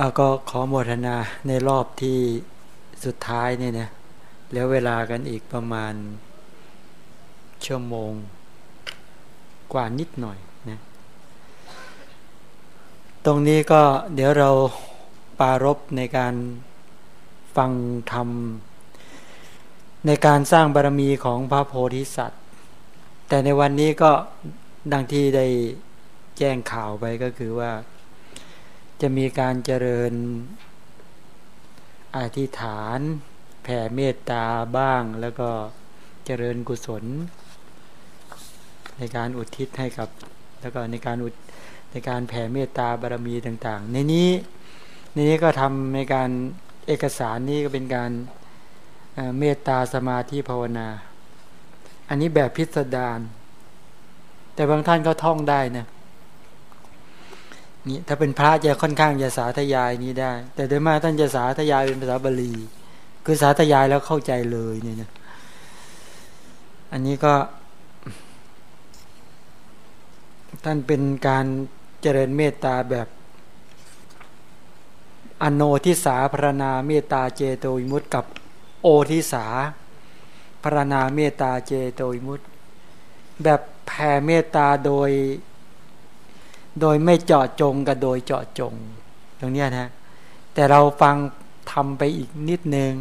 อาก็ขอโมทนาในรอบที่สุดท้ายนี่นะแล้วเวลากันอีกประมาณชั่วโมงกว่านิดหน่อยนะตรงนี้ก็เดี๋ยวเราปารบในการฟังธรรม ในการสร้างบารมีของพระโพธิสัตว์ แต่ในวันนี้ก็ดังที่ได้แจ้งข่าวไปก็คือว่า จะมีการเจริญอธิษฐาน แผ่เมตตาบ้างแล้วก็เจริญกุศล ในการอุทิศให้กับ แล้วก็ในการอุในการแผ่เมตตาบารมีต่าง ๆ ในนี้ในนี้ก็ทำในการเอกสารนี้ก็เป็นการเมตตาสมาธิภาวนา อันนี้แบบพิสดารแต่บางท่านก็ท่องได้นะ นี่ถ้าเป็นพระจะค่อนข้างจะสาธยายนี้ได้ แต่โดยมากท่านจะสาธยายเป็นภาษาบาลี คือสาธยายแล้วเข้าใจเลยเนี่ยนะอันนี้ก็ ท่านเป็นการเจริญเมตตาแบบอโนทิสาพรณาเมตตาเจโตวิมุตต์กับโอทิสาพรณาเมตตาเจโตวิมุตต์แบบแผ่เมตตาโดย โดยไม่เจาะจงกับโดยเจาะจง ตรงนี้นะแต่เราฟังทำไปอีกนิดนึง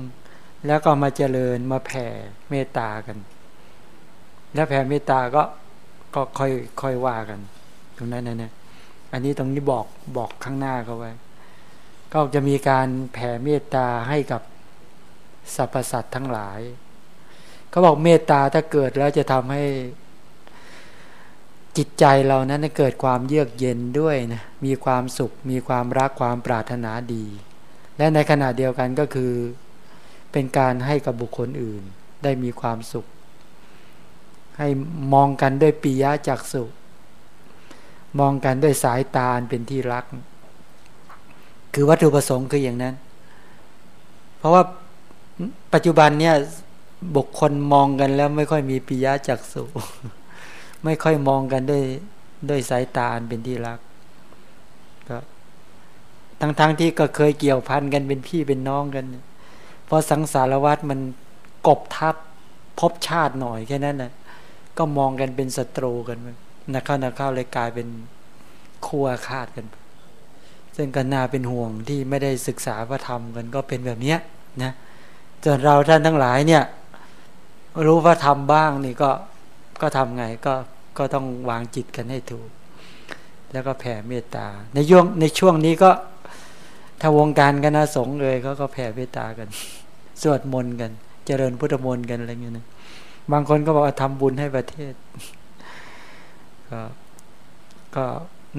แล้วก็มาเจริญมาแผ่เมตตากัน แล้วแผ่เมตตาก็ก็ค่อยค่อยว่ากัน ตรงนั้นนะเนี่ยอันนี้ตรงนี้บอกบอกข้างหน้าเขาไว้ ก็จะมีการแผ่เมตตาให้กับสรรพสัตว์ทั้งหลายเขาบอกเมตตาถ้าเกิดแล้วจะทำให้ จิตใจเรานั้นเกิดความเยือกเย็นด้วยนะมีความสุข มีความรักความปรารถนาดี และในขณะเดียวกันก็คือ เป็นการให้กับบุคคลอื่น ได้มีความสุข ให้มองกันด้วยปียะจักสุมองกันด้วยสายตาเป็นที่รัก คือวัตถุประสงค์คืออย่างนั้น เพราะว่าปัจจุบันเนี่ยบุคคลมองกันแล้วไม่ค่อยมีปิยะจักสุ ไม่ค่อยมองกันด้วยด้วยสายตาเป็นที่รัก ก็ทั้งๆทที่ก็เคยเกี่ยวพันกันเป็นพี่เป็นน้องกัน เพราะสังสารวัตรมันกบทับพบชาติหน่อยแค่นั้นนะก็มองกันเป็นศัตรูกันนักเข้านักเข้าเลยกลายเป็นคัวคาดกัน ซึ่งกันนาเป็นห่วงที่ไม่ได้ศึกษาพระธรรมกันก็เป็นแบบเนี้ยนะจนเราท่านทั้งหลายเนี่ย รู้พระธรรมบ้างนี่ก็ก็ทำไงก็ ก็ต้องวางจิตกันให้ถูก แล้วก็แผ่เมตตา ในช่วงในช่วงนี้ก็ถ้าวงการคณะสงฆ์เลยเขาก็แผ่เมตตากัน สวดมนต์กัน เจริญพุทธมนต์กันอะไรเงี้ยนะบางคนก็บอกว่าทำบุญให้ประเทศ ก็ก็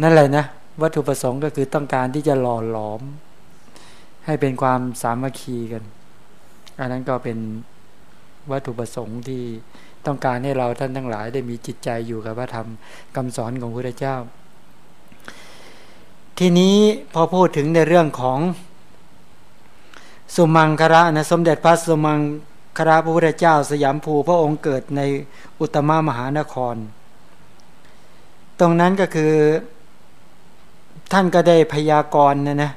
นั่นแหละนะวัตถุประสงค์ก็คือต้องการที่จะหล่อหลอม ให้เป็นความสามัคคีกัน อันนั้นก็เป็นวัตถุประสงค์ที่ ต้องการให้เราท่านทั้งหลายได้มีจิตใจอยู่กับพระธรรมคำสอนของพระเจ้า ทีนี้พอพูดถึงในเรื่องของสุมังคระนะสมเด็จพระสุมังคระพระพุทธเจ้า สยามภูพระองค์เกิดในอุตมามหานคร ตรงนั้นก็คือท่านก็ได้พยากรณ์นะนะ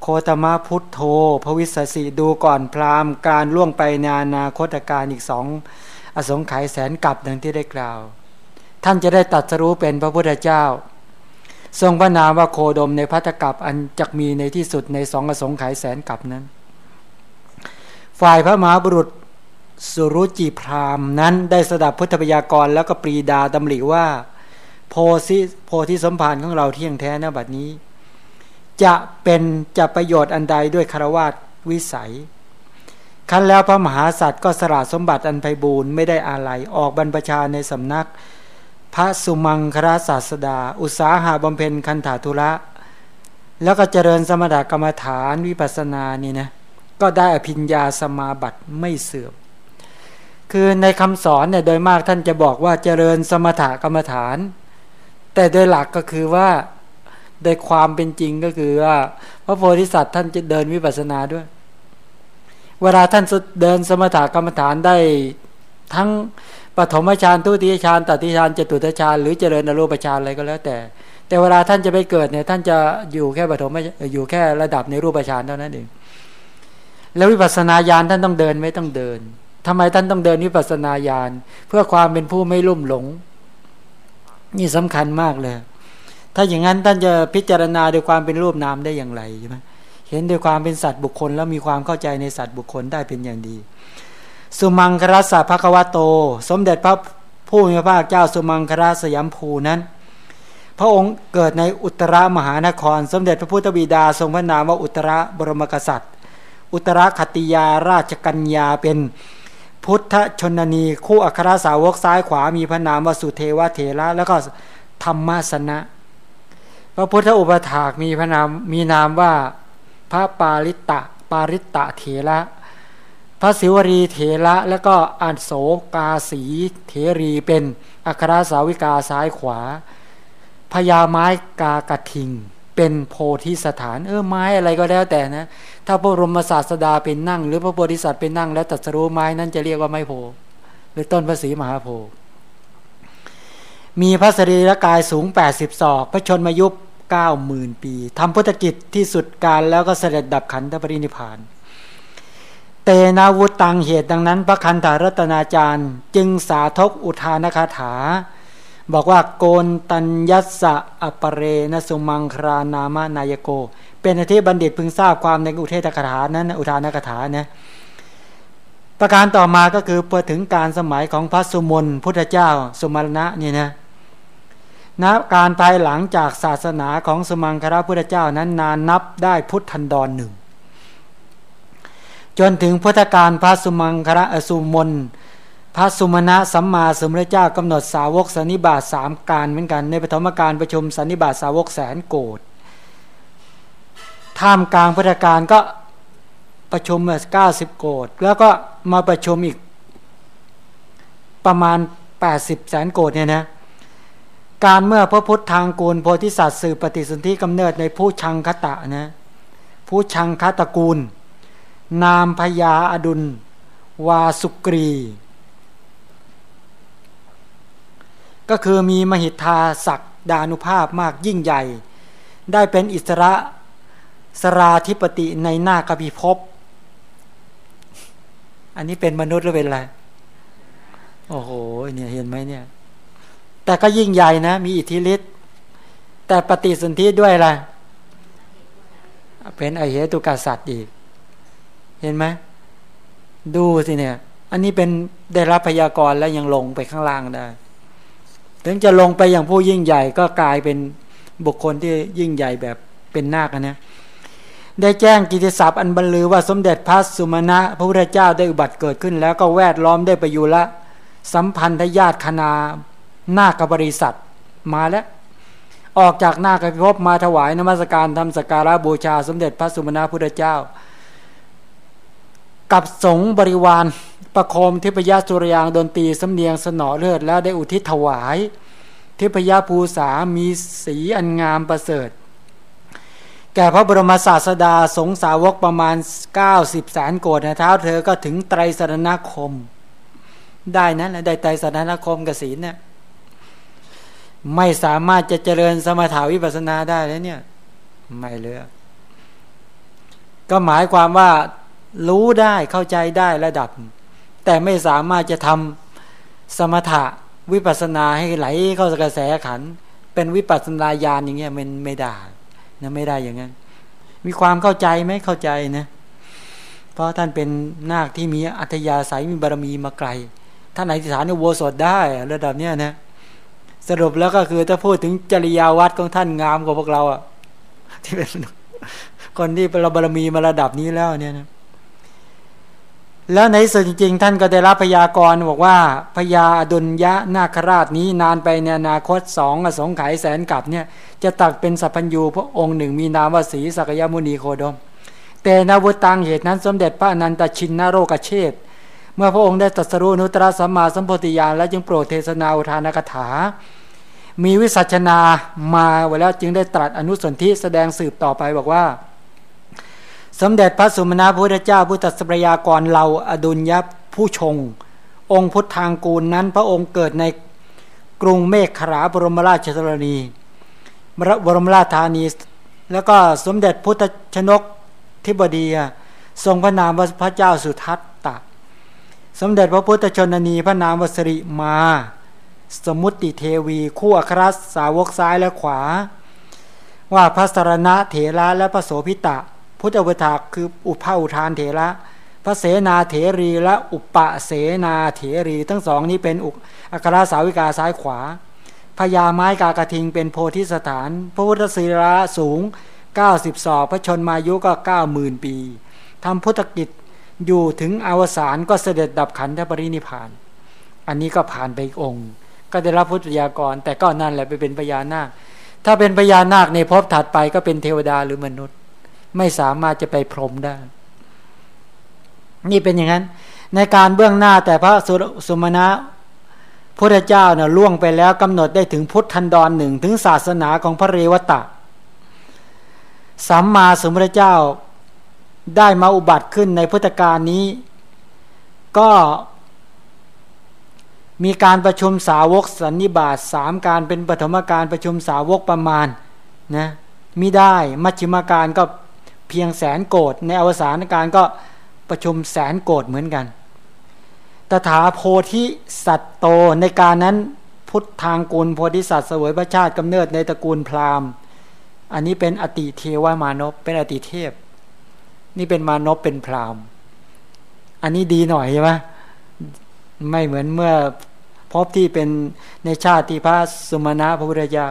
โคตมะพุทโธพระวิสสีดูก่อนพราหมณ์การล่วงไปในอนาคตการอีกสอง อสงไขยแสนกับดังที่ได้กล่าว ท่านจะได้ตัดสรู้เป็นพระพุทธเจ้า ทรงพระนามว่าโคดมในพัตกับอันจักมีในที่สุดในสองอสงไขยแสนกับนั้น ฝ่ายพระมหาบุรุษสุรุจิพรามนั้นได้สดับพุทธปยากรแล้วก็ปรีดาดำริว่า โพธิโพธิสมภารของเราเที่ยงแท้นบัดนี้ จะเป็นจะประโยชน์อันใดด้วยคารวาสวิสัย คั้นแล้วพระมหาสัตว์ก็สละสมบัติอันไพบูรณ์ไม่ได้อาลัยออกบรรพชาในสำนัก พระสุมังคราศาสดา อุตสาหาบำเพ็ญคันถาธุระ แล้วก็เจริญสมถกรรมฐานวิปัสสนานี่นะก็ได้อภิญญาสมาบัติไม่เสื่อมคือในคำสอนเนี่ยโดยมากท่านจะบอกว่าเจริญสมถกรรมฐาน แต่โดยหลักก็คือว่าโดยความเป็นจริงก็คือว่าพระโพธิสัตว์ท่านจะเดินวิปัสสนาด้วย เวลาท่านเดินสมถกรรมฐานได้ทั้งปฐมฌานทุติยฌานตติฌานจตุตฌานหรือเจริญอรูปฌานอะไรก็แล้วแต่ แต่เวลาท่านจะไปเกิดเนี่ยท่านจะอยู่แค่ปฐมอยู่แค่ระดับในรูปฌานเท่านั้นเองแล้ววิปัสสนาญาณท่านต้องเดินไม่ต้องเดินทำไมท่านต้องเดินวิปัสสนาญาณเพื่อความเป็นผู้ไม่ลุ่มหลง นี่สำคัญมากเลย ถ้าอย่างนั้นท่านจะพิจารณาด้วยความเป็นรูปนามได้อย่างไรใช่ไหม เห็นด้วยความเป็นสัตว์บุคคล แล้วมีความเข้าใจในสัตว์บุคคลได้เป็นอย่างดี สุมังครัสสะภควโต สมเด็จพระผู้มีพระภาคเจ้าสุมังคราสยามภูนั้น พระองค์เกิดในอุตรามหานคร สมเด็จพระพุทธบิดาทรงพระนามว่าอุตรบรมกษัตริย์ อุตรคติยาราชกัญญาเป็นพุทธชนนี คู่อัครสาวกซ้ายขวามีพระนามว่าสุเทวเถระแล้วก็ธรรมสนะ พระพุทธอุปถากมีพระนามมีนามว่า พระปาริตะปาริตะเถระพระศิวรีเถระแล้วก็อันโศกาสีเถรีเป็นอัครสาวิกาซ้ายขวาพญาไม้กากระทิง เป็นโพธิสถานเออไม้อะไรก็แล้วแต่นะ ถ้าพระรมศาสดาเป็นนั่ง หรือพระโพธิสัตว์เป็นนั่ง แล้วตัดสรู้ไม้นั้นจะเรียกว่าไม้โพหรือต้นพระศรีมหาโพมีพระสรีระกายสูง 80ศอกพระชนมายุ เก้าหมื่นปีทำพุทธกิจที่สุดการแล้วก็เสด็จดับขันธปรินิพาน เตนาวุตังเหตุดังนั้น พระคันธารัตนาจารย์ จึงสาทกอุทานคาถา บอกว่าโกนตัญยัสสะอปเรนสุมังครานามานายโก เป็นอธิบัณฑิตพึงทราบความในอุเทศคาถานั้นอุทานคาถานะประการต่อมาก็คือพอถึงการสมัยของพระสุมนพุทธเจ้าสุมาณะนี่นะ นับการภายหลังจากศาสนาของสมังคราพุทธเจ้านั้นนานนับได้พุทธันดรหนึ่ง จนถึงพุทธการพระสุมังคระอสุมนพระสุมาณะสัมมาสมุทรเจ้ากำหนดสาวกสันนิบาตสามการเหมือนกัน ในปฐมการประชุมสันนิบาตสาวกแสนโกดท่ามกลางพุทธการก็ประชุมเก้าสิบโกดแล้วก็มาประชุมอีกประมาณแปดสิบแสนโกดเนี่ยนะ การเมื่อพระพุทธทางกูลโพธิสัตว์สืบปฏิสนธิกำเนิดในผู้ชังคตะนะผู้ชังคตะกูล นามพยาอดุล วาสุกรี ก็คือมีมหิทธาศักดานุภาพมากยิ่งใหญ่ ได้เป็นอิสระสราธิปติในหน้ากบิภพ อันนี้เป็นมนุษย์หรือเป็นอะไร โอ้โห เนี่ยเห็นไหมเนี่ย แต่ก็ยิ่งใหญ่นะ มีอิทธิฤทธิ์แต่ปฏิสนธิด้วยอะไรเป็นไอเหตุกษัตริย์อีก เห็นไหมดูสิเนี่ย อันนี้เป็นได้รับพยากรณ์แล้วยังลงไปข้างล่างได้ ถึงจะลงไปอย่างผู้ยิ่งใหญ่ก็กลายเป็นบุคคลที่ยิ่งใหญ่แบบเป็นนาคนะได้แจ้งกิติศัพท์อันบรรลือว่าสมเด็จพระสุมาณะพระพุทธเจ้าได้อุบัติเกิดขึ้น แล้วก็แวดล้อมได้ประยุละสัมพันธญาติคณา นาคบริษัทมาแล้ว ออกจากนาคพิภพมาถวายนมัสการทำสการะบูชาสมเด็จพระสุมนาพุทธเจ้า กับสงบริวารประโคมทิพยสุรยางดนตรีสำเนียงสนอเลือดแล้วได้อุทิศถวาย ทิพยภูษามีสีอันงามประเสริฐ แก่พระบรมศาสดาสงสาวกประมาณ 90แสนโกดนะเท้าเธอก็ถึงไตรสรณคม ได้นะได้ไตรสรณคมกสินเนี่ย ไม่สามารถจะเจริญสมถาวิปัสนาได้แล้วเนี่ยไม่เลือกก็หมายความว่ารู้ได้เข้าใจได้ระดับ แต่ไม่สามารถจะทำสมถะวิปัสนาให้ไหลเข้ากระแสขัน เป็นวิปัสนาญาณอย่างเงี้ยมันไม่ได้นะไม่ได้อย่างนั้นมีความเข้าใจไหมเข้าใจนะเพราะท่านเป็นนาคที่มีอัธยาศัยมีบารมีมาไกล ท่านไหนที่ฐานในโวสดได้ระดับเนี้ยนะ สรุปแล้วก็คือถ้าพูดถึงจริยาวัดของท่านงามกว่าพวกเราอะที่เป็นคนที่เราบารมีมาระดับนี้แล้วเนี่ยนะแล้วในส่วนจริงๆ ท่านก็ได้รับพยากรณ์บอกว่าพญาอดุลยะนาคราชนี้นานไปในอนาคตสองอสงไขยแสนกับเนี่ย จะตักเป็นสัพพัญญูพระองค์หนึ่งมีนามว่าสีสักยมุนีโคดม แต่นาวุตังเหตุนั้นสมเด็จพระอนันตชินนโรกเชษเมื่อพระองค์ได้ตรัสรู้นุตตรสัมมาสัมโพธิญาณและจึงโปรดเทศนาอุทานกถา มีวิสัชนามาไว้แล้วจึงได้ตรัสอนุสนธิแสดงสืบต่อไปบอกว่า สมเด็จพระสุมาพระพุทธเจ้าพุทธสปรยากรเราอดุลยผู้ชง องค์พุทธทางกูลนั้นพระองค์เกิดในกรุงเมฆขราบรมราชชนนีบรมราชธานี แล้วก็สมเด็จพุทธชนกทิบดีทรงพระนามว่าพระเจ้าสุทัศตะ สมเด็จพระพุทธชนนีพระนามวสริมา สมุติเทวีคู่อัครสาวกซ้ายและขวา ว่าพระสรณะเถระและพระโสพิตะ พุทธวทาคืออุปาอุทานเถระพระเสนาเถรีและอุปะเสนาเถรีทั้งสองนี้เป็นอัครสาวิกาซ้ายขวาพญาไม้กากระทิงเป็นโพธิสถาน พระพุทธศิระสูง 90ศอกพระชนมายุก็ 90,000 ปีทำพุทธกิจอยู่ถึงอวสานก็เสด็จดับขันธปรินิพาน อันนี้ก็ผ่านไปองค์ ก็ได้รับพุทธยากร แต่ก็นั่นแหละไปเป็นพญานาค ถ้าเป็นพญานาคในภพถัดไปก็เป็นเทวดาหรือมนุษย์ ไม่สามารถจะไปพรหมได้ นี่เป็นอย่างนั้น ในการเบื้องหน้าแต่พระสุมาณะพระเจ้าเนี่ยล่วงไปแล้วกำหนดได้ถึงพุทธันดรหนึ่งถึงศาสนาของพระเรวตะสัมมาสัมพุทธเจ้าได้มาอุบัติขึ้นในพุทธกาลนี้ ก็ มีการประชุมสาวกสันนิบาตสามการเป็นปฐมการประชุมสาวกประมาณนะมิได้มัชฌิมาการก็เพียงแสนโกดในอวสานการก็ประชุมแสนโกดเหมือนกัน ตถาโพธิสัตโตในการนั้นพุทธทางกุลโพธิสัตว์เสวยพระชาติกำเนิดในตระกูลพราหมณ์ อันนี้เป็นอติเทวามานพเป็นอติเทพ นี่เป็นมานพเป็นพราหมณ์ อันนี้ดีหน่อยใช่ไหมไม่เหมือนเมื่อ พบที่เป็นในชาติพระสุมาณะพระพุทธเจ้า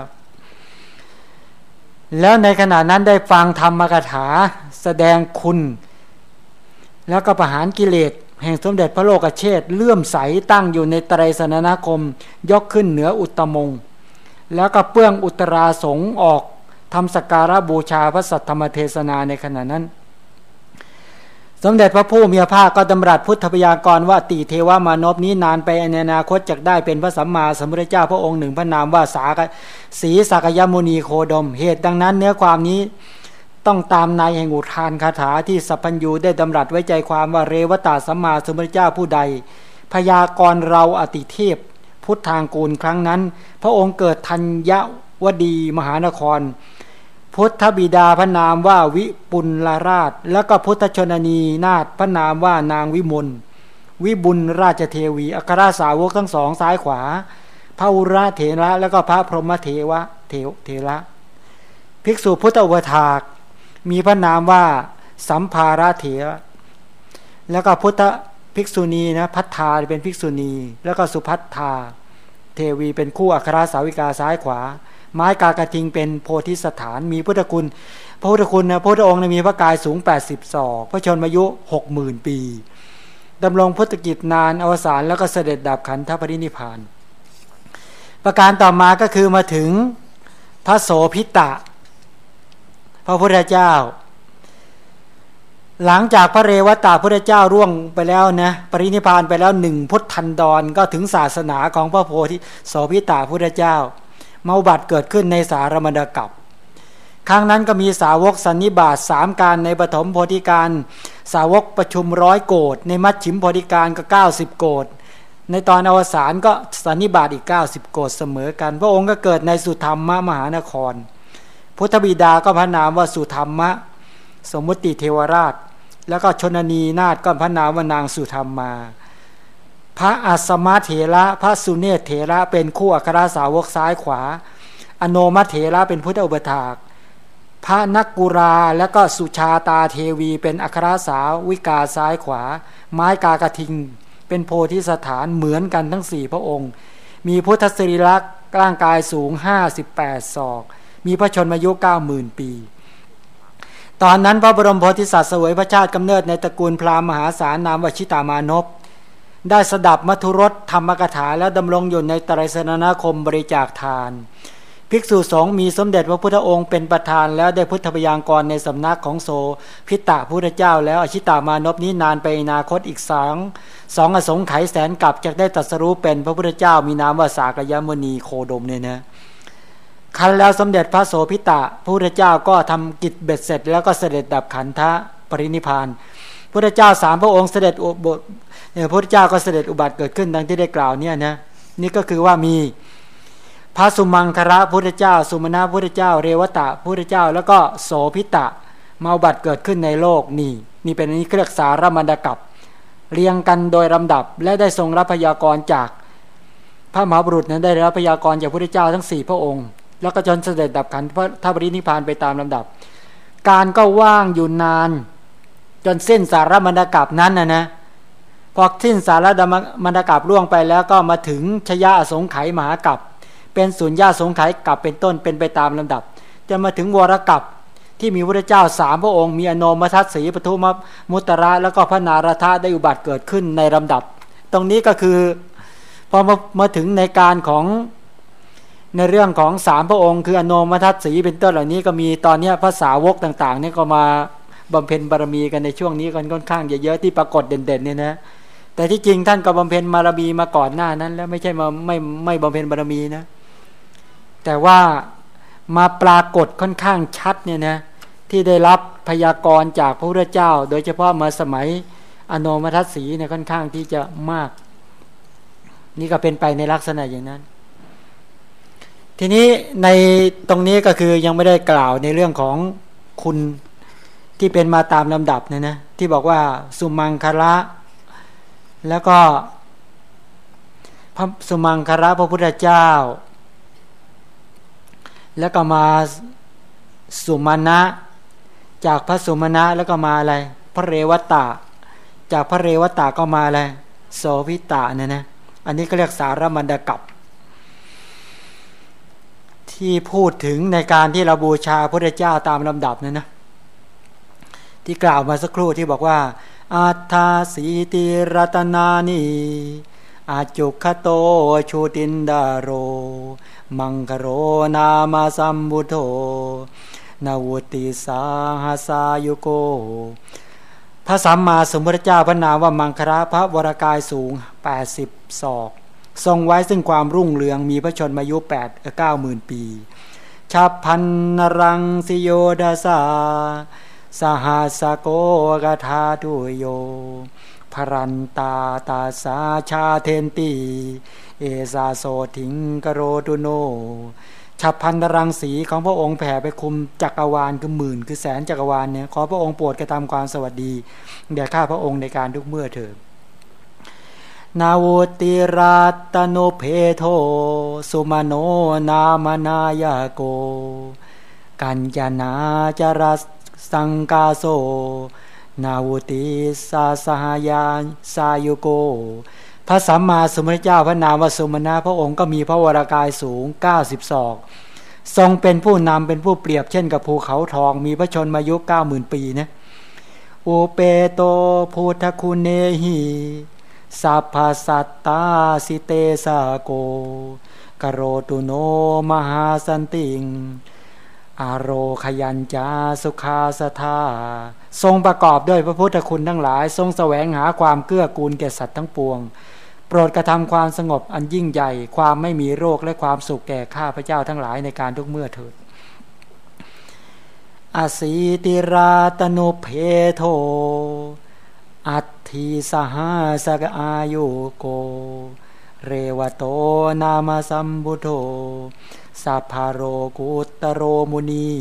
แล้วในขณะนั้นได้ฟังธรรมกถาแสดงคุณ แล้วก็ประหารกิเลส แห่งสมเด็จพระโลกเชษเลื่อมใสตั้งอยู่ในไตรสนนคม ยกขึ้นเหนืออุตมง แล้วก็เปื้องอุตราสงออกทำสการะบูชาพระสัทธรรมเทศนาในขณะนั้น สมเด็จพระผู้มีพระภาคก็ดำรัสพุทธพยากรว่าติเทวามานพนี้นานไปในอนาคตจะได้เป็นพระสัมมาสัมพุทธเจ้าพระองค์หนึ่งพระนามว่าสากสีสักยมุนีโคดม เหตุดังนั้นเนื้อความนี้ต้องตามนายแห่งอุทานคาถาที่สัพพัญญูได้ดำรัสไว้ใจความว่าเรวตาสัมมาสัมพุทธเจ้าผู้ใด พยากรเราอติเทพ พุทธทางกูลครั้งนั้น พระองค์เกิดธัญวดีมหานคร พุทธบิดาพระนามว่าวิปุลลราช แล้วก็พุทธชนนีนาถพระนามว่านางวิมลวิบุญราชเทวี อัครสาวกทั้งสองซ้ายขวา พระอุระเถระ แล้วก็พระพรหมเทวะเทระ ภิกษุพุทธวทาก มีพระนามว่าสัมภาระเถระ แล้วก็พุทธภิกษุณีนะพัฒธาเป็นภิกษุณี แล้วก็สุพัฒธาเทวีเป็นคู่อัครสาวิกาซ้ายขวา ไม้กากระทิงเป็นโพธิสถาน มีพุทธคุณ พระพุทธคุณนะพระพุทธองค์มีพระกายสูง 80ศอกพระชนมายุ 60,000 ปีดำรงพุทธกิจนานอวสานแล้วก็เสด็จดับขันธปรินิพาน ประการต่อมาก็คือมาถึงพระโสพิตะ พระพุทธเจ้า หลังจากพระเรวตาพุทธเจ้าร่วงไปแล้วนะปรินิพานไปแล้วหนึ่งพุทธันดรก็ถึงศาสนาของพระโพธิโสพิตาพุทธเจ้า เมาบัติเกิดขึ้นในสารมณกับครั้งนั้นก็มีสาวกสันนิบาตสามการในปฐมโพธิการ สาวกประชุมร้อยโกดในมัชชิมโพธิการก็เก้าสิบโกดในตอนอวสานก็สันนิบาตอีกเก้าสิบโกดเสมอกัน พระองค์ก็เกิดในสุธรรมมหานคร พุทธบิดาก็พระนามว่าสุธรรมะ สมมุติเทวราช แล้วก็ชนนีนาฏก็พระนามว่านางสุธรรมมา พระอัสมาเถระพระสุเนศเถระเป็นคู่อัครสาวกซ้ายขวา อโนมัเถระเป็นพุทธอุปถาก พระนักกุราและก็สุชาตาเทวี เป็นอัครสาวิกาซ้ายขวา ไม้กากระทิง เป็นโพธิสถานเหมือนกันทั้งสี่พระองค์ มีพุทธสรีรักษ์ร่างกายสูงห้าสิบแปดศอก มีพระชนมายุเก้าหมื่นปี ตอนนั้นพระบรมโพธิสัตว์เสวยพระชาติกำเนิดในตระกูลพราหมณ์มหาศาลนามวชิตามานพ ได้สดับมัทุรสธรรมกถาแล้วดำรงอยู่ในตรัยสนาคมบริจาคทาน ภิกษุสงฆ์มีสมเด็จพระพุทธองค์เป็นประธานแล้วได้พุทธพยากรในสำนักของโสพิตะพุทธเจ้า แล้วอชิตามานพนี้นานไปนาคตอีกสองสองอสงไขยแสนกลับจะได้ตรัสรู้เป็นพระพุทธเจ้ามีนามว่าสากยมณีโคดมเนี่ยนะคันแล้วสมเด็จพระโสพิตะพระพุทธเจ้าก็ทำกิจเบ็ดเสร็จ แล้วก็เสด็จดับขันธะปรินิพาน พระเจ้าสามพระองค์เสด็จอุบเนี่ยพระพุทธเจ้าก็เสด็จอุบัติเกิดขึ้นดังที่ได้กล่าวเนี่ยนะนี่ก็คือว่ามีพระสุมังคระพุทธเจ้า สุมาณะพุทธเจ้า เรวตะพุทธเจ้า แล้วก็โสพิตะมาบัติเกิดขึ้นในโลกนี่นี่เป็นนี้เครือกสารมันดกับเรียงกันโดยลำดับ และได้ทรงรับพยากรจากพระมหาบุรุษนั้นได้รับพยากรจากพระเจ้าทั้งสี่พระองค์ แล้วก็จนเสด็จดับขันพระทับรินิพานไปตามลำดับ การก็ว่างอยู่นาน จนสิ้นสารมณกับนั้นนะนะพอสิ้นสารมณกับล่วงไปแล้วก็มาถึงชยาสงไขมหากับเป็นสุญญาสงไขกับเป็นต้นเป็นไปตามลำดับจะมาถึงวรกับที่มีพระเจ้าสามพระองค์มีอนมทัศสีปทุมมุตระแล้วก็พระนารถาได้อุบัติเกิดขึ้นในลำดับ ตรงนี้ก็คือพอมามาถึงในการของในเรื่องของสามพระองค์ คืออนมทัศสีเป็นต้นเหล่านี้ก็มีตอนนี้ภาษาวกต่างๆนี่ก็มา บำเพ็ญบารมีกันในช่วงนี้กันค่อนข้างเยอะๆที่ปรากฏเด่นๆเนี่ยนะ แต่ที่จริงท่านก็บำเพ็ญบารมีมาก่อนหน้านั้น แล้วไม่ใช่มาไม่ไม่บำเพ็ญบารมีนะ แต่ว่ามาปรากฏค่อนข้างชัดเนี่ยนะที่ได้รับพยากรณ์จากพระพุทธเจ้า โดยเฉพาะมาสมัยอโนมทัศสีเนี่ยค่อนข้างที่จะมาก นี่ก็เป็นไปในลักษณะอย่างนั้น ทีนี้ในตรงนี้ก็คือยังไม่ได้กล่าวในเรื่องของคุณ ที่เป็นมาตามลำดับเนี่ยนะที่บอกว่าสุมังคละ แล้วก็พระสุมังคละพระพุทธเจ้า แล้วก็มาสุมาณะจากพระสุมาณะแล้วก็มาอะไร พระเรวตะ จากพระเรวตะก็มาอะไรโสพิตะเนี่ยนะอันนี้ก็เรียกสารมันดกับ ที่พูดถึงในการที่เราบูชาพระเจ้าตามลำดับนั่นนะ ที่กล่าวมาสักครู่ที่บอกว่าอาทาสีติรตนานีอาจุคโตชูตินดาโร มังคโรนามาสัมบุโธนาวุติสาหาสายุโก พระสัมมาสัมพุทธเจ้าพระนามว่ามังคระพระวรากายสูง 80 ศอก ทรงไว้ซึ่งความรุ่งเรืองมีพระชนมายุ8 9หมื่นปี ชาพันนรังสิโยดาสา สหาสโกกธาตุโย พรันตาตาสาชาเทนตี เอซาโซถิงกโรตุโนฉับพันตรังสีของพระองค์แผ่ไปคุมจักรวาลคือหมื่น คือแสนจักรวาลเนี่ยขอพระองค์โปรดกระทำความสวัสดีแด่ข้าพระองค์ในการทุกเมื่อเถิดนาวติราตโนเพโท สุมาโนนามานายาโก กัญจนาจารส สังกาโซนาวุติสาสหายาสายุโก พระสัมมาสัมพุทธเจ้าพระนามวสุมาณะพระองค์ก็มีพระวรากายสูง 90ศอกทรงเป็นผู้นำเป็นผู้เปรียบเช่นกับภูเขาทอง มีพระชนมายุเก้าหมื่นปีนะโอเปโตพุทธคุณเนหีสัพพสัตตาสิเตสาโกกโรตุโนมหาสันติง อารโรขยัญจาสุขาสธาทรงประกอบด้วยพระพุทธคุณทั้งหลาย ทรงแสวงหาความเกื้อกูลแก่สัตว์ทั้งปวง โปรดกระทำความสงบอันยิ่งใหญ่ ความไม่มีโรคและความสุขแก่ข้าพระเจ้าทั้งหลายในการทุกเมื่อเถิดอาศีติราตโนเพโท อัตถิสหาสกอายุโก เรวโตนามาสัมบุโธ สัพพาโรกุตโรมุนี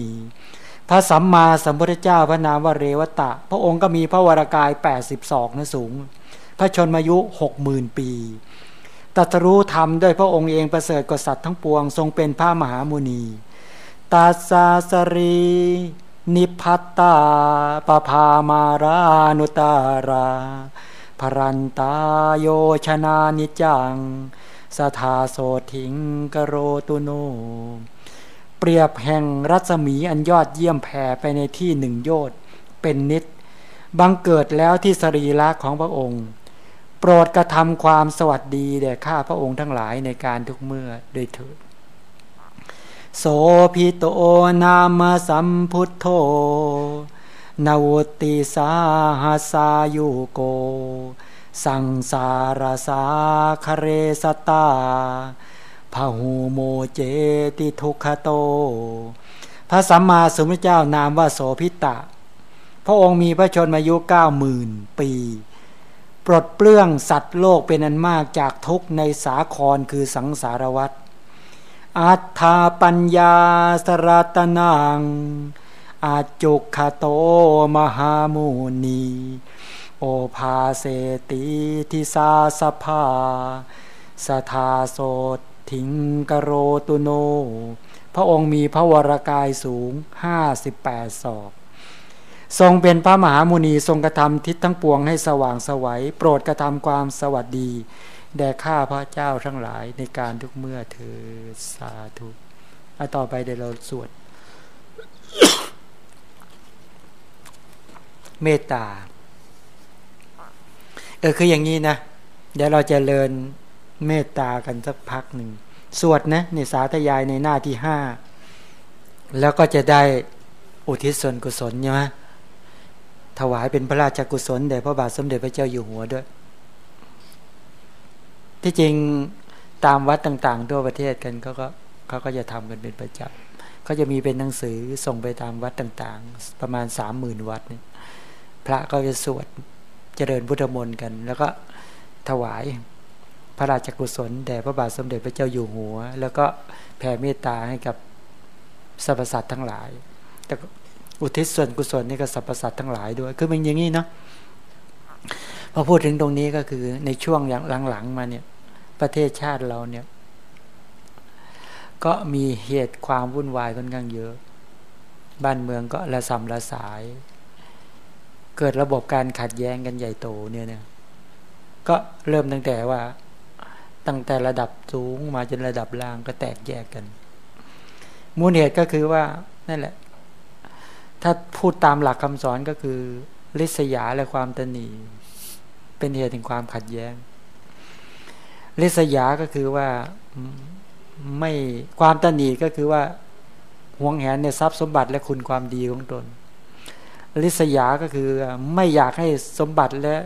พระสัมมาสัมพุทธเจ้าพระนามวเรวตะ พระองค์ก็มีพระวรากาย 82นะสูง พระชนมายุหกหมื่นปีตัตรู้ธรรมด้วยพระองค์เองประเสริฐกษัตริย์ทั้งปวง ทรงเป็นพระมหามุนีตาสาสรี นิพัตตาปภามารานุตาราพรันตาโยชนานิจัง สทาโสถิงกโรตุโน เปรียบแห่งรัศมีอันยอดเยี่ยมแผ่ไปในที่หนึ่งโยชน์เป็นนิดบังเกิดแล้วที่สรีระของพระองค์ โปรดกระทำความสวัสดีแด่ข้าพระองค์ทั้งหลายในการทุกเมื่อโดยเถิดโสพิโตนามสัมพุทโธนาวติสาหาสายุโก สังสารสาคเรสตาพหูโมเจติทุคโต พระสัมมาสัมพุทธเจ้านามว่าโสพิตะ พระองค์มีพระชนมายุเก้าหมื่นปี ปลดเปลื้องสัตว์โลกเป็นอันมากจากทุกในสาครคือสังสารวัตรอัฏฐาปัญญาสรัตนังอาจุคโตมหามูนี โอภาเสติทิสาสภา สทาโสทิงกโรตุโน พระองค์มีพระวรากายสูงห้าสิบแปดศอก ทรงเป็นพระมหามุนีทรงกระทำทิศทั้งปวงให้สว่างสวัย โปรดกระทำความสวัสดี แด่ข้าพระเจ้าทั้งหลายในการทุกเมื่อเธอสาธุอาต่อไปเดี๋ยวเราสวด เมตตา ออคืออย่างนี้นะเดี๋ยวเราจะเริญเมตตากันสักพักหนึ่ง สวดนะในสาธยายในหน้าที่ห้าแล้วก็จะได้อุทิศส่วนกุศลใช่ไหมถวายเป็นพระราชกุศลแด่พระบาทสมเด็จพระเจ้าอยู่หัวด้วย ที่จริงตามวัดต่างๆ ทั่วประเทศกันเขาก็เขาก็จะทำกันเป็นประจำเขาจะมีเป็นหนังสือส่งไปตามวัดต่างๆ ประมาณสามหมื่นวัดเนี่ยพระก็จะสวด เจริญพุทธมนต์กัน แล้วก็ถวายพระราชกุศลแด่พระบาทสมเด็จพระเจ้าอยู่หัว แล้วก็แผ่เมตตาให้กับสรรพสัตว์ทั้งหลายแต่อุทิศส่วนกุศลนี่ก็สรรพสัตว์ทั้งหลายด้วย คือมันอย่างนี้เนาะพอพูดถึงตรงนี้ก็คือในช่วงอย่างหลังๆมาเนี่ย ประเทศชาติเราเนี่ย ก็มีเหตุความวุ่นวายค่อนข้างเยอะ บ้านเมืองก็ระสำระสาย เกิดระบบการขัดแย้งกันใหญ่โตเนี่ยเนี่ยก็เริ่มตั้งแต่ว่า ตั้งแต่ระดับสูงมาจนระดับล่างก็แตกแยกกัน มูลเหตุก็คือว่านั่นแหละ ถ้าพูดตามหลักคำสอนก็คือลิษยาและความตนีเป็นเหตุถึงความขัดแย้งลิษยาก็คือว่าไม่ความตนีก็คือว่าห่วงแหนในทรัพย์สมบัติและคุณความดีของตน ลิษยาก็คือไม่อยากให้สมบัติและ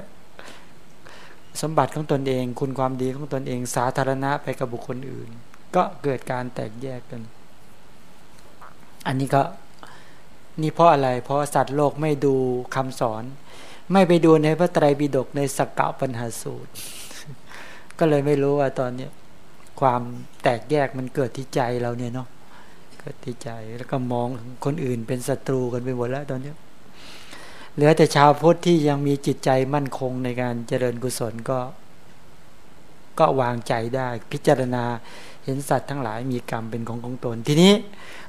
สมบัติของตนเอง คุณความดีของตนเอง สาธารณะไปกับบุคคลอื่น ก็เกิดการแตกแยกกัน อันนี้ก็นี่เพราะอะไร เพราะสัตว์โลกไม่ดูคำสอน ไม่ไปดูในพระไตรปิฎกในสกกะปัญหาสูตร ก็เลยไม่รู้ว่าตอนเนี้ยความแตกแยกมันเกิดที่ใจเราเนี่ยเนาะเกิดที่ใจแล้วก็มองคนอื่นเป็นศัตรูกันไปหมดแล้วตอนเนี้ย เหลือแต่ชาวพุทธที่ยังมีจิตใจมั่นคงในการเจริญกุศลก็ ก็วางใจได้ พิจารณาเห็นสัตว์ทั้งหลายมีกรรมเป็นของของตน ทีนี้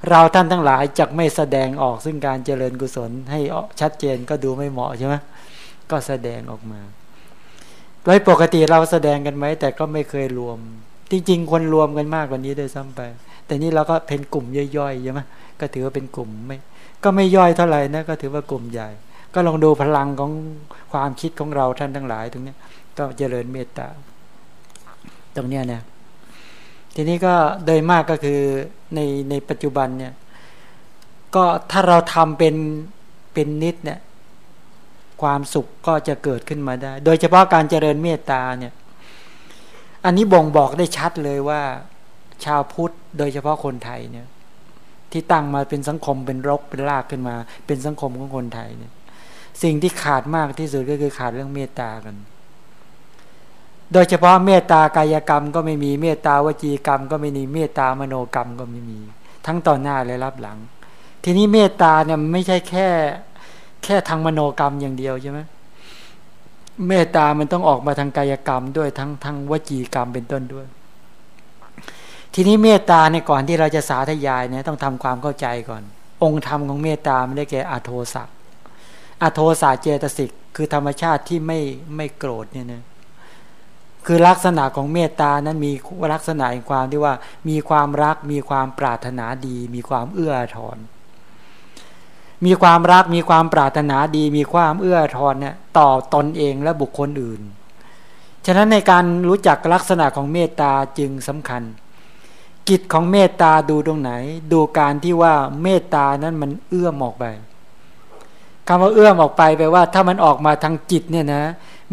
เราท่านทั้งหลายจะไม่แสดงออกซึ่งการเจริญกุศล ให้ชัดเจนก็ดูไม่เหมาะใช่ไหมก็แสดงออกมาโดยปกติเราแสดงกันไหมแต่ก็ไม่เคยรวม จริง ๆคนรวมกันมากกว่านี้ด้วยซ้ำไป แต่นี่เราก็เป็นกลุ่มย่อยๆใช่ไหมก็ถือว่าเป็นกลุ่มไม่ ก็ไม่ย่อยเท่าไหร่นะก็ถือว่ากลุ่มใหญ่ ก็ลองดูพลังของความคิดของเราท่านทั้งหลาย ตรงนี้ก็เจริญเมตตา ตรงเนี้ยนะทีนี้ก็โดยมากก็คือในในปัจจุบันเนี่ย ก็ถ้าเราทำเป็นเป็นนิดเนี่ยความสุขก็จะเกิดขึ้นมาได้ โดยเฉพาะการเจริญเมตตาเนี่ย อันนี้บ่งบอกได้ชัดเลยว่า ชาวพุทธโดยเฉพาะคนไทยเนี่ย ที่ตั้งมาเป็นสังคมเป็นรกเป็นรากขึ้นมา เป็นสังคมของคนไทยเนี่ย สิ่งที่ขาดมากที่สุดก็คือขาดเรื่องเมตตากัน โดยเฉพาะเมตตากายกรรมก็ไม่มีเมตตาวจีกรรม ก็ไม่มีเมตตามโนกรรมก็ไม่มี ทั้งต่อหน้าและรับหลัง ทีนี้เมตตาเนี่ยไม่ใช่แค่แค่ทางมโนกรรมอย่างเดียวใช่ไหมเมตตามันต้องออกมาทางกายกรรมด้วยทั้งทั้งวจีกรรมเป็นต้นด้วย ทีนี้เมตตาในก่อนที่เราจะสาธยายเนี่ยต้องทำความเข้าใจก่อน องค์ธรรมของเมตตาไม่ได้แก่อโทสะ อโทสะเจตสิกคือธรรมชาติที่ไม่ไม่โกรธเนี่ยนะคือลักษณะของเมตตานั้นมีลักษณะแห่งความที่ว่า มีความรัก มีความปรารถนาดี มีความเอื้อทอนมีความรักมีความปรารถนาดี มีความเอื้อทอนเนี่ยต่อตนเองและบุคคลอื่น ฉะนั้นในการรู้จักลักษณะของเมตตาจึงสำคัญ กิจของเมตตาดูตรงไหน ดูการที่ว่าเมตตานั้นมันเอื้อมออกไป คำว่าเอื้อมออกไปแปลว่า ถ้ามันออกมาทางจิตเนี่ยนะ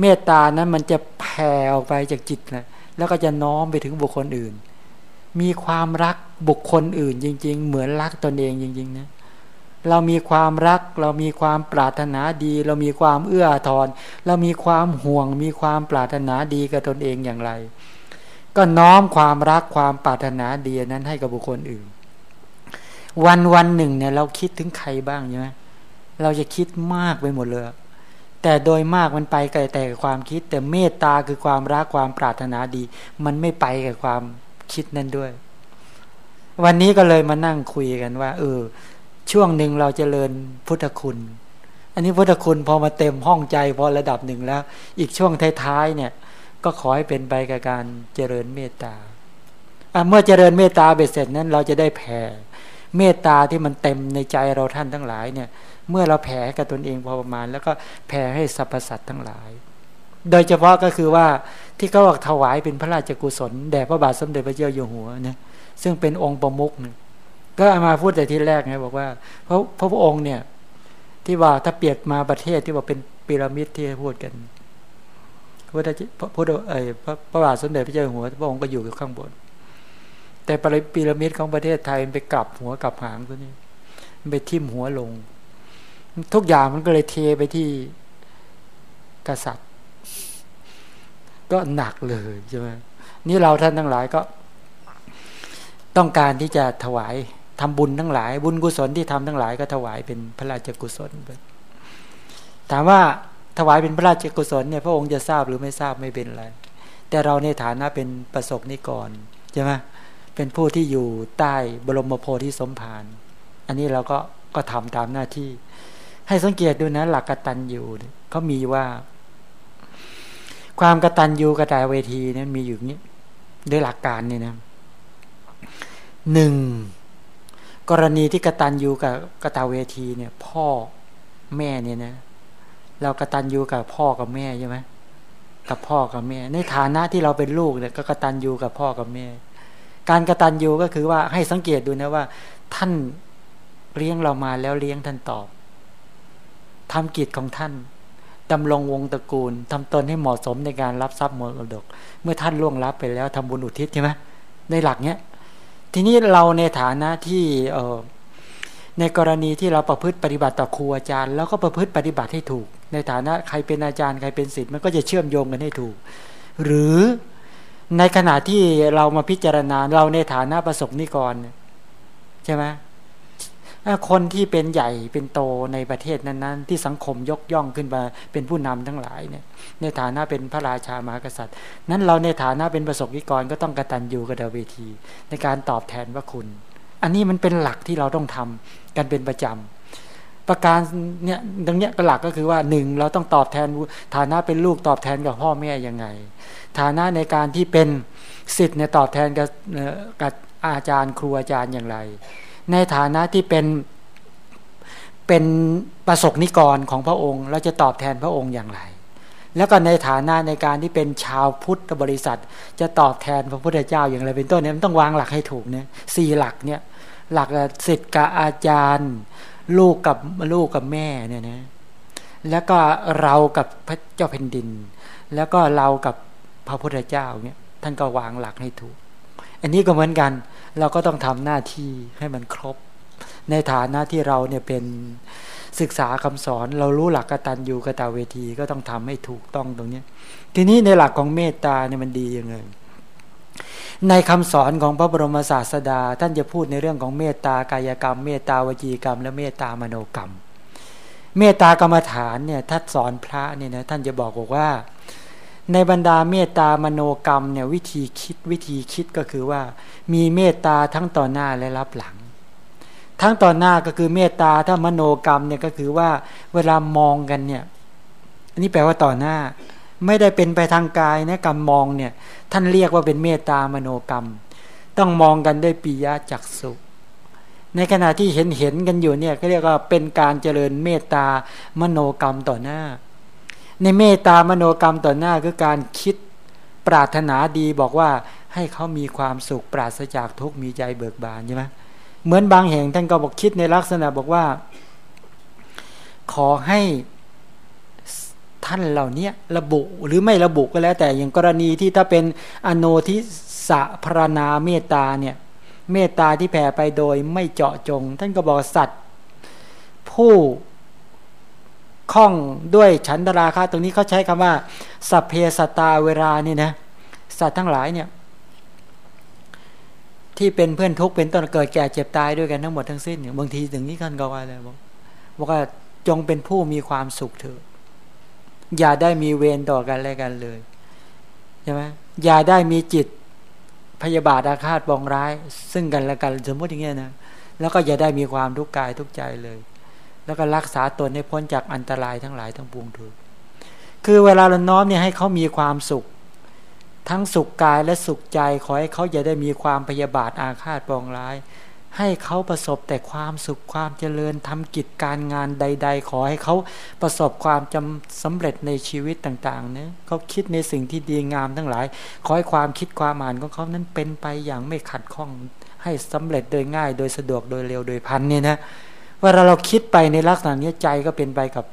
เมตตานั้นมันจะแผ่ออกไปจากจิตนะแล้วก็จะน้อมไปถึงบุคคลอื่น มีความรักบุคคลอื่น จริง ๆ เหมือนรักตนเองจริงๆนะเรามีความรัก เรามีความปรารถนาดี เรามีความเอื้อทอน เรามีความห่วง มีความปรารถนาดีกับตนเองอย่างไร ก็น้อมความรักความปรารถนาดีนั้นให้กับบุคคลอื่น วันวันหนึ่งเนี่ยเราคิดถึงใครบ้างใช่ไหม เราจะคิดมากไปหมดเลย แต่โดยมากมันไปกับแต่ความคิด แต่เมตตาคือความรักความปรารถนาดี มันไม่ไปกับความคิดนั้นด้วย วันนี้ก็เลยมานั่งคุยกันว่า เออ ช่วงหนึ่งเราจเจริญพุทธคุณ อันนี้พุทธคุณพอมาเต็มห้องใจพอระดับหนึ่งแล้ว อีกช่วงท้ายๆเนี่ย ก็ขอให้เป็นไปกับการเจริญเมตตาเมื่อเจริญเมตตาเบ็ดเสร็จนั้น เราจะได้แผ่ เมตตาที่มันเต็มในใจเราท่านทั้งหลายเนี่ย เมื่อเราแผ่กับตนเองพอประมาณ แล้วก็แผ่ให้สรรพสัตว์ทั้งหลาย โดยเฉพาะก็คือว่าที่เขาบอกถวายเป็นพระราชกุศลแด่พระบาทสมเด็จพระเจ้าอยู่หัวเนี่ยซึ่งเป็นองค์ประมุขเนี่ยก็มาพูดแต่ที่แรกไงบอกว่าเพราะพระองค์เนี่ย ที่ว่าถ้าเปรียบมาประเทศที่ว่าเป็นพีระมิดที่พูดกันพระพุทธเอ่ยพระบาทสมเด็จพระเจ้าอยู่หัวพระองค์ก็อยู่ข้างบน แต่พีระมิดของประเทศไทยมันไปกลับหัวกลับหางตัวนี้ มันไปทิ่มหัวลง ทุกอย่างมันก็เลยเทไปที่กษัตริย์ ก็หนักเลยใช่ไหมนี่เราท่านทั้งหลายก็ ต้องการที่จะถวายทำบุญทั้งหลาย บุญกุศลที่ทำทั้งหลายก็ถวายเป็นพระราชกุศลไปถามว่าถวายเป็นพระราชกุศลเนี่ยพระองค์จะทราบหรือไม่ทราบไม่เป็นไรแต่เราในฐานะเป็นประสบนิกรใช่ไหม เป็นผู้ที่อยู่ใต้บรมโพธิสมภารอันนี้เราก็ก็ทำตามหน้าที่ ให้สังเกตดูนะ หลักกตัญญูเขามีว่า ความกตัญญูกระจายเวทีนั้นมีอยู่นี้ด้วยหลักการนี่นะหนึ่งกรณีที่กตัญญูกับกระตาเวทีเนี่ย พ่อแม่เนี่ยนะ เรากตัญญูกับพ่อกับแม่ใช่ไหมกับพ่อกับแม่ ในฐานะที่เราเป็นลูกเนี่ยก็กตัญญูกับพ่อกับแม่ การกระตัญญูก็คือว่าให้สังเกตดูนะว่า ท่านเลี้ยงเรามาแล้วเลี้ยงท่านตอบทำกิจของท่านดำรงวงตระกูลทำตนให้เหมาะสมในการรับทรัพย์มรดก เมื่อท่านล่วงลับไปแล้วทำบุญอุทิศใช่ไหมในหลักเนี้ยทีนี้เราในฐานะที่เออในกรณีที่เราประพฤติปฏิบัติต่อครูอาจารย์ แล้วก็ประพฤติปฏิบัติให้ถูก ในฐานะใครเป็นอาจารย์ใครเป็นศิษย์มันก็จะเชื่อมโยงกันให้ถูก หรือ ในขณะที่เรามาพิจารณาเราในฐานะประสบนิกรใช่ไหมคนที่เป็นใหญ่เป็นโตในประเทศนั้นๆ ที่สังคมยกย่องขึ้นมาเป็นผู้นำทั้งหลายเนี่ย ในฐานะเป็นพระราชามหากษัตริย์ นั้นเราในฐานะเป็นประสบนิกรก็ต้องกระตันยูกระดาเวที ในการตอบแทนว่าคุณ อันนี้มันเป็นหลักที่เราต้องทำกันเป็นประจำ ประการเนี่ยดังเนี้ยก็หลักก็คือว่าหนึ่งเราต้องตอบแทนฐานะเป็นลูกตอบแทนกับพ่อแม่ยังไง ฐานะในการที่เป็นสิทธิ์เนี่ยตอบแทนกับกับอาจารย์ครูอาจารย์อย่างไร ในฐานะที่เป็นเป็นประสบนิกรของพระองค์ เราจะตอบแทนพระองค์อย่างไร แล้วก็ในฐานะในการที่เป็นชาวพุทธบริษัท จะตอบแทนพระพุทธเจ้าอย่างไร เป็นต้นเนี่ยมันต้องวางหลักให้ถูกเนี่ยสี่หลักเนี่ยหลักสิทธิ์กับอาจารย์ ลูกกับลูกกับแม่เนี่ยนะแล้วก็เรากับพระเจ้าแผ่นดิน แล้วก็เรากับพระพุทธเจ้าเนี่ยท่านก็วางหลักให้ถูก อันนี้ก็เหมือนกัน เราก็ต้องทำหน้าที่ให้มันครบ ในฐานะที่เราเนี่ยเป็นศึกษาคำสอน เรารู้หลักกตัญญูกตเวทีก็ต้องทำให้ถูกต้องตรงนี้ทีนี้ในหลักของเมตตาเนี่ยมันดียังไง ในคำสอนของพระบรมศาสดา ท่านจะพูดในเรื่องของเมตตากายกรรม เมตตาวจีกรรม และเมตตามโนกรรม เมตตากรรมฐานเนี่ยถ้าสอนพระเนี่ยนะท่านจะบอกบอกว่า ในบรรดาเมตตามโนกรรมเนี่ยวิธีคิดวิธีคิดก็คือว่า มีเมตตาทั้งต่อหน้าและรับหลัง ทั้งต่อหน้าก็คือเมตตาถ้ามโนกรรมเนี่ยก็คือว่าเวลามองกันเนี่ยอันนี้แปลว่าต่อหน้า ไม่ได้เป็นไปทางกายนะกรรมมองเนี่ย ท่านเรียกว่าเป็นเมตตามโนกรรม ต้องมองกันด้วยปิยะจักสุในขณะที่เห็นเห็นกันอยู่เนี่ยก็เรียกว่าเป็นการเจริญเมตตามโนกรรมต่อหน้า ในเมตตามโนกรรมต่อหน้าคือการคิดปรารถนาดีบอกว่าให้เขามีความสุขปราศจากทุกข์มีใจเบิกบานใช่ไหมเหมือนบางแห่งท่านก็บอกคิดในลักษณะบอกว่า ขอให้ ท่านเหล่านี้ระบุหรือไม่ระบุก็แล้ว แต่อย่างกรณีที่ถ้าเป็นอโนทิสะพรณาเมตตาเนี่ยเมตตาที่แผ่ไปโดยไม่เจาะจง ท่านก็บอกสัตว์ ผู้ข้องด้วยฉันดราคาตรงนี้เขาใช้คำว่าสัพเพสตาเวลานี่นะสัตว์ทั้งหลายเนี่ยที่เป็นเพื่อนทุกข์เป็นต้นเกิดแก่เจ็บตายด้วยกันทั้งหมดทั้งสิ้นบางทีถึงนี้ท่านก็ว่าอะไรบอกบอกว่าจงเป็นผู้มีความสุขเถอะ อย่าได้มีเวรต่อกันและกันเลยใช่ไหมอย่าได้มีจิตพยาบาทอาฆาตบองร้าย ซึ่งกันและกันสมมติอย่างเงี้ยนะแล้วก็อย่าได้มีความทุกข์กายทุกใจเลย แล้วก็รักษาตนให้พ้นจากอันตรายทั้งหลายทั้งปวงถูกคือเวลาเราน้อมเนี่ยให้เขามีความสุข ทั้งสุขกายและสุขใจขอให้เขาอย่าได้มีความพยาบาทอาฆาตปองร้าย ให้เขาประสบแต่ความสุขความเจริญทำกิจการงานใด ๆ ขอให้เขาประสบความจำสำเร็จในชีวิตต่างๆเนะเขาคิดในสิ่งที่ดีงามทั้งหลาย ขอให้ความคิดความอ่านของเขานั้นเป็นไปอย่างไม่ขัดข้อง ให้สำเร็จโดยง่าย โดยสะดวกโดยเร็วโดยพันเนี่ยนะว่าเราเราคิดไปในลักษณะนี้ใจก็เป็นไปกับ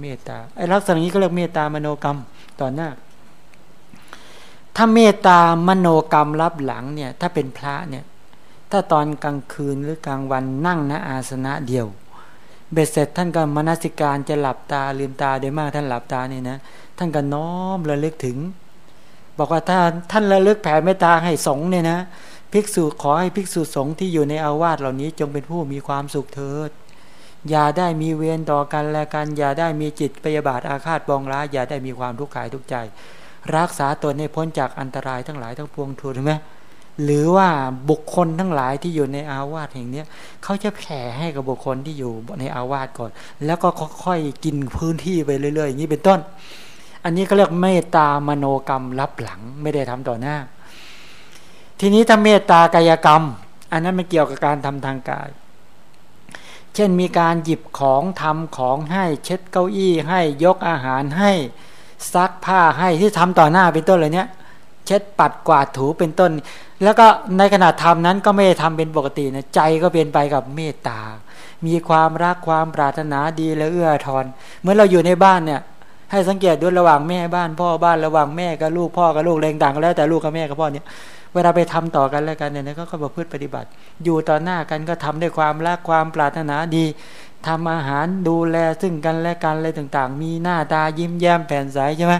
เมตตาไอ้ลักษณะนี้ก็เรียกเมตตามโนกรรมต่อหน้าถ้าเมตตามโนกรรมรับหลังเนี่ยถ้าเป็นพระเนี่ย ถ้าตอนกลางคืนหรือกลางวันนั่งณอาสนะเดียว เบ็ดเสร็จท่านก็มนสิการจะหลับตาลืมตาโดยมากท่านหลับตาเนี่ยนะ ท่านก็น้อมระลึกถึง บอกว่าถ้าท่านระลึกแผ่เมตตาให้สงเนี่ยนะ ภิกษุขอให้ภิกษุสงฆ์ที่อยู่ในอาวาสเหล่านี้จงเป็นผู้มีความสุขเถิด อย่าได้มีเวรต่อกันและกัน อย่าได้มีจิตพยาบาทอาฆาตบองร้ายอย่าได้มีความทุกข์กายทุกใจ รักษาตนให้พ้นจากอันตรายทั้งหลายทั้งปวงถูกไหม หรือว่าบุคคลทั้งหลายที่อยู่ในอาวาสแห่งนี้เขาจะแผ่ให้กับบุคคลที่อยู่ในอาวาสก่อน แล้วก็ค่อยๆกินพื้นที่ไปเรื่อยๆอย่างนี้เป็นต้น อันนี้ก็เรียกเมตตามโนกรรมรับหลังไม่ได้ทำต่อหน้า ทีนี้ถ้าเมตตากายกรรม อันนั้นมันเกี่ยวกับการทำทางกาย เช่นมีการหยิบของทำของให้เช็ดเก้าอี้ให้ยกอาหารให้ซักผ้าให้ที่ทำต่อหน้าเป็นต้นเลยเนี้ย เช็ดปัดกวาดถูเป็นต้น แล้วก็ในขณะทำนั้นก็ไม่ได้ทำเป็นปกตินะใจก็เป็นไปกับเมตตา มีความรักความปรารถนาดีและเอื้อทอนเมื่อเราอยู่ในบ้านเนี่ย ให้สังเกตด้วยระหว่างแม่บ้านพ่อบ้านระหว่างแม่กับลูกพ่อกับลูกแรงต่างกันแล้วแต่ลูกกับแม่กับพ่อเนี่ยเวลาไปทำต่อกันแล้วกันเนี่ยก็ก็ประพฤติปฏิบัติ อยู่ต่อหน้ากันก็ทำด้วยความรักความปรารถนาดีทำอาหารดูแลซึ่งกันและกันอะไรต่างๆ มีหน้าตายิ้มแย้มแผ่นใสใช่ไหม